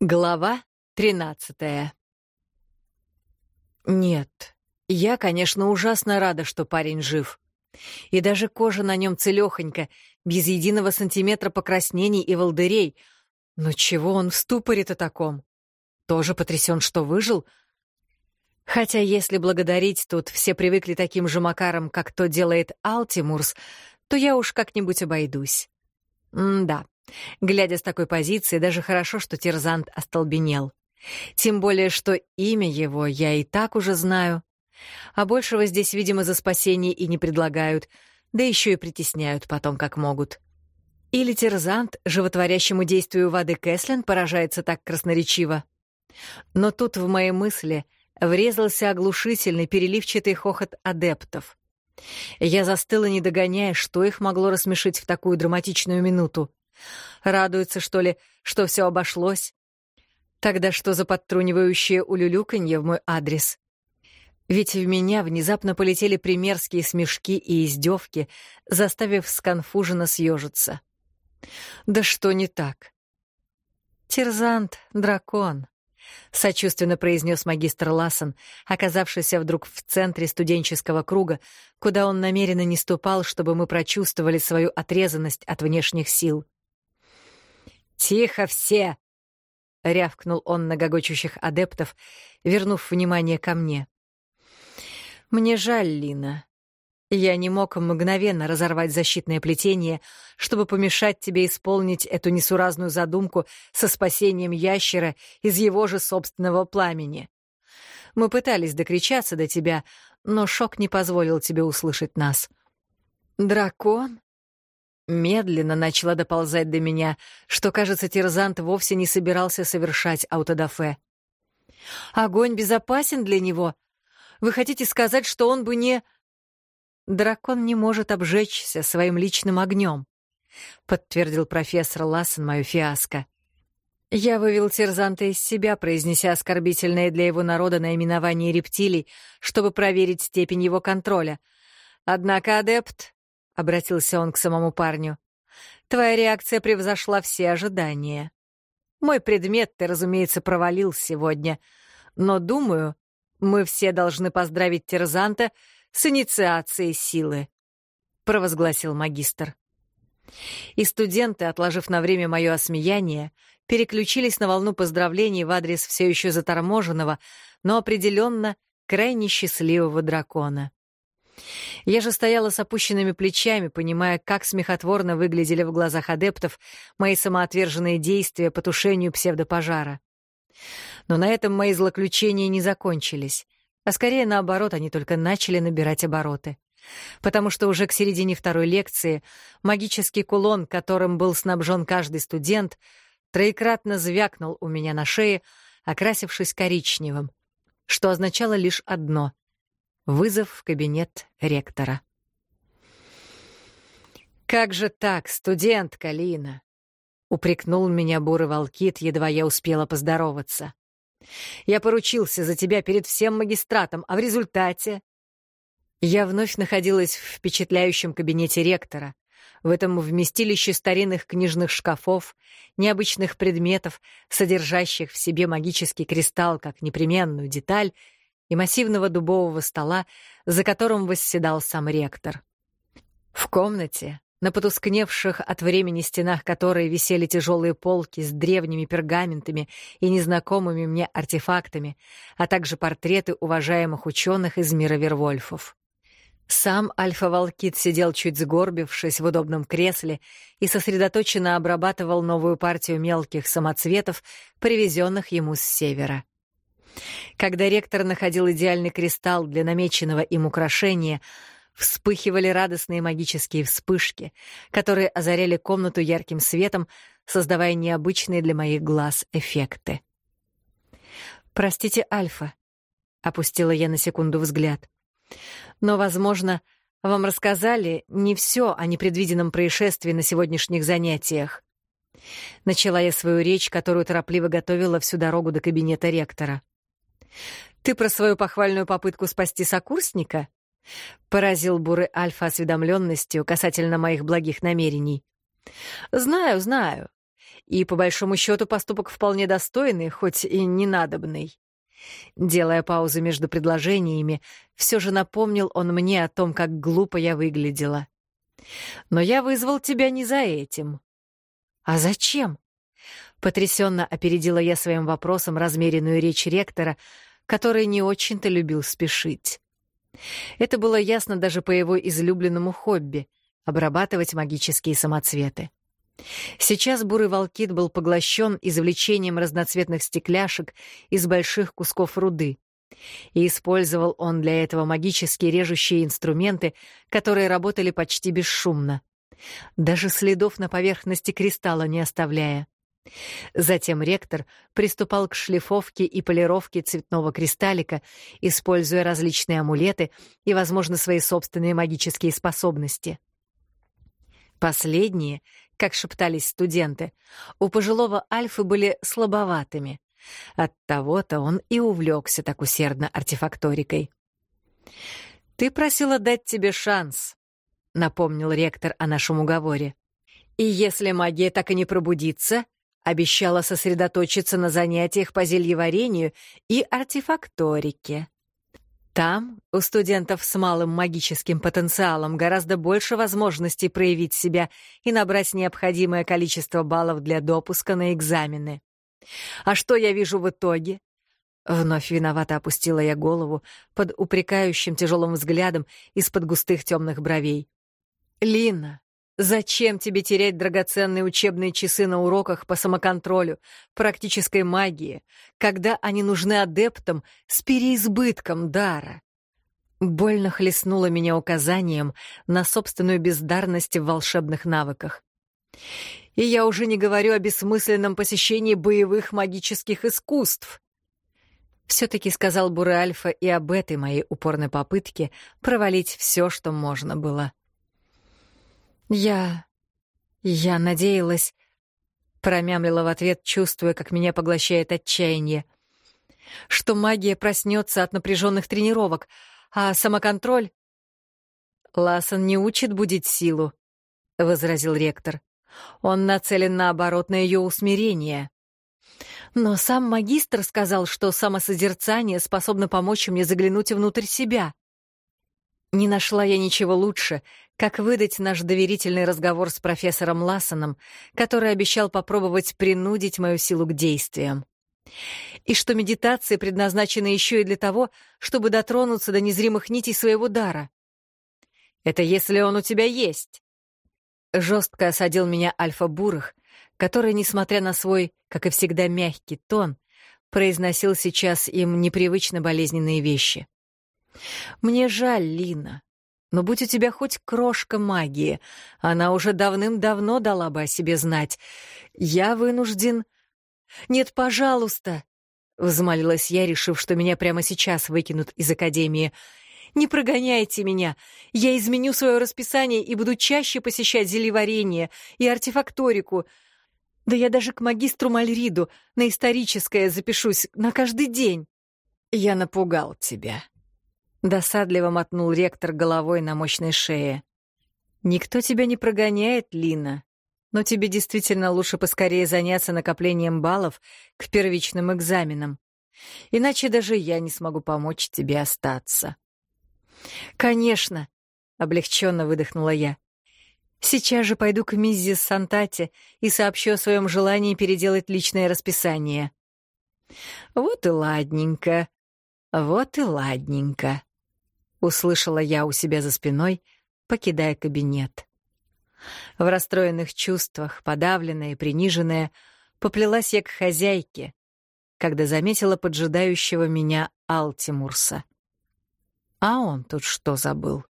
Глава тринадцатая Нет, я, конечно, ужасно рада, что парень жив. И даже кожа на нем целехонька, без единого сантиметра покраснений и волдырей. Но чего он в ступоре-то таком? Тоже потрясен, что выжил? Хотя если благодарить тут все привыкли таким же макаром, как то делает Алтимурс, то я уж как-нибудь обойдусь. М-да. Глядя с такой позиции, даже хорошо, что Терзант остолбенел. Тем более, что имя его я и так уже знаю. А большего здесь, видимо, за спасение и не предлагают, да еще и притесняют потом, как могут. Или Терзант животворящему действию воды Кэслин поражается так красноречиво. Но тут в мои мысли врезался оглушительный переливчатый хохот адептов. Я застыла, не догоняя, что их могло рассмешить в такую драматичную минуту. Радуется, что ли, что все обошлось? Тогда что за подтрунивающее улюлюканье в мой адрес? Ведь в меня внезапно полетели примерские смешки и издевки, заставив сконфуженно съежиться. Да что не так? Терзант — дракон. — сочувственно произнес магистр Лассен, оказавшийся вдруг в центре студенческого круга, куда он намеренно не ступал, чтобы мы прочувствовали свою отрезанность от внешних сил. «Тихо все!» — рявкнул он на гогочущих адептов, вернув внимание ко мне. «Мне жаль, Лина. Я не мог мгновенно разорвать защитное плетение, чтобы помешать тебе исполнить эту несуразную задумку со спасением ящера из его же собственного пламени. Мы пытались докричаться до тебя, но шок не позволил тебе услышать нас. Дракон Медленно начала доползать до меня, что, кажется, Терзант вовсе не собирался совершать аутодафе. «Огонь безопасен для него? Вы хотите сказать, что он бы не...» «Дракон не может обжечься своим личным огнем», — подтвердил профессор Лассен мою фиаско. Я вывел Терзанта из себя, произнеся оскорбительное для его народа наименование рептилий, чтобы проверить степень его контроля. Однако адепт обратился он к самому парню. Твоя реакция превзошла все ожидания. Мой предмет ты, разумеется, провалил сегодня, но, думаю, мы все должны поздравить Терзанта с инициацией силы», — провозгласил магистр. И студенты, отложив на время мое осмеяние, переключились на волну поздравлений в адрес все еще заторможенного, но определенно крайне счастливого дракона. Я же стояла с опущенными плечами, понимая, как смехотворно выглядели в глазах адептов мои самоотверженные действия по тушению псевдопожара. Но на этом мои злоключения не закончились, а скорее наоборот, они только начали набирать обороты. Потому что уже к середине второй лекции магический кулон, которым был снабжен каждый студент, троекратно звякнул у меня на шее, окрасившись коричневым, что означало лишь одно — Вызов в кабинет ректора. «Как же так, студент Калина?» — упрекнул меня бурый волкит, едва я успела поздороваться. «Я поручился за тебя перед всем магистратом, а в результате...» Я вновь находилась в впечатляющем кабинете ректора, в этом вместилище старинных книжных шкафов, необычных предметов, содержащих в себе магический кристалл как непременную деталь — и массивного дубового стола, за которым восседал сам ректор. В комнате, на потускневших от времени стенах которой висели тяжелые полки с древними пергаментами и незнакомыми мне артефактами, а также портреты уважаемых ученых из мира Вервольфов. Сам Альфа-Волкит сидел чуть сгорбившись в удобном кресле и сосредоточенно обрабатывал новую партию мелких самоцветов, привезенных ему с севера. Когда ректор находил идеальный кристалл для намеченного им украшения, вспыхивали радостные магические вспышки, которые озаряли комнату ярким светом, создавая необычные для моих глаз эффекты. «Простите, Альфа», — опустила я на секунду взгляд. «Но, возможно, вам рассказали не все о непредвиденном происшествии на сегодняшних занятиях». Начала я свою речь, которую торопливо готовила всю дорогу до кабинета ректора. «Ты про свою похвальную попытку спасти сокурсника?» — поразил Буры Альфа осведомленностью касательно моих благих намерений. «Знаю, знаю. и, по большому счету, поступок вполне достойный, хоть и ненадобный. Делая паузы между предложениями, все же напомнил он мне о том, как глупо я выглядела. «Но я вызвал тебя не за этим». «А зачем?» Потрясенно опередила я своим вопросом размеренную речь ректора, который не очень-то любил спешить. Это было ясно даже по его излюбленному хобби — обрабатывать магические самоцветы. Сейчас бурый волкит был поглощен извлечением разноцветных стекляшек из больших кусков руды. И использовал он для этого магические режущие инструменты, которые работали почти бесшумно, даже следов на поверхности кристалла не оставляя. Затем ректор приступал к шлифовке и полировке цветного кристаллика, используя различные амулеты и, возможно, свои собственные магические способности. Последние как шептались студенты, у пожилого Альфы были слабоватыми. Оттого-то он и увлекся так усердно артефакторикой. «Ты просила дать тебе шанс», — напомнил ректор о нашем уговоре. «И если магия так и не пробудится, обещала сосредоточиться на занятиях по зельеварению и артефакторике. Там у студентов с малым магическим потенциалом гораздо больше возможностей проявить себя и набрать необходимое количество баллов для допуска на экзамены. А что я вижу в итоге? Вновь виновато опустила я голову под упрекающим тяжелым взглядом из-под густых темных бровей. «Лина, зачем тебе терять драгоценные учебные часы на уроках по самоконтролю, практической магии, когда они нужны адептам с переизбытком дара?» Больно хлестнула меня указанием на собственную бездарность в волшебных навыках. И я уже не говорю о бессмысленном посещении боевых магических искусств. Все-таки сказал Буры Альфа и об этой моей упорной попытке провалить все, что можно было. Я... я надеялась... Промямлила в ответ, чувствуя, как меня поглощает отчаяние. Что магия проснется от напряженных тренировок, а самоконтроль... Ласон не учит будить силу, — возразил ректор. Он нацелен, наоборот, на ее усмирение. Но сам магистр сказал, что самосозерцание способно помочь мне заглянуть внутрь себя. Не нашла я ничего лучше, как выдать наш доверительный разговор с профессором Лассоном, который обещал попробовать принудить мою силу к действиям. И что медитации предназначены еще и для того, чтобы дотронуться до незримых нитей своего дара. Это если он у тебя есть. Жестко осадил меня Альфа-Бурых, который, несмотря на свой, как и всегда, мягкий тон, произносил сейчас им непривычно болезненные вещи. «Мне жаль, Лина, но будь у тебя хоть крошка магии, она уже давным-давно дала бы о себе знать. Я вынужден...» «Нет, пожалуйста!» — взмолилась я, решив, что меня прямо сейчас выкинут из академии. «Не прогоняйте меня! Я изменю свое расписание и буду чаще посещать зелеварение и артефакторику. Да я даже к магистру Мальриду на историческое запишусь на каждый день!» «Я напугал тебя!» Досадливо мотнул ректор головой на мощной шее. «Никто тебя не прогоняет, Лина. Но тебе действительно лучше поскорее заняться накоплением баллов к первичным экзаменам. Иначе даже я не смогу помочь тебе остаться. «Конечно», — облегченно выдохнула я. «Сейчас же пойду к миссис Сантате и сообщу о своем желании переделать личное расписание». «Вот и ладненько, вот и ладненько», — услышала я у себя за спиной, покидая кабинет. В расстроенных чувствах, подавленная и приниженная, поплелась я к хозяйке, когда заметила поджидающего меня Алтимурса. А он тут что забыл?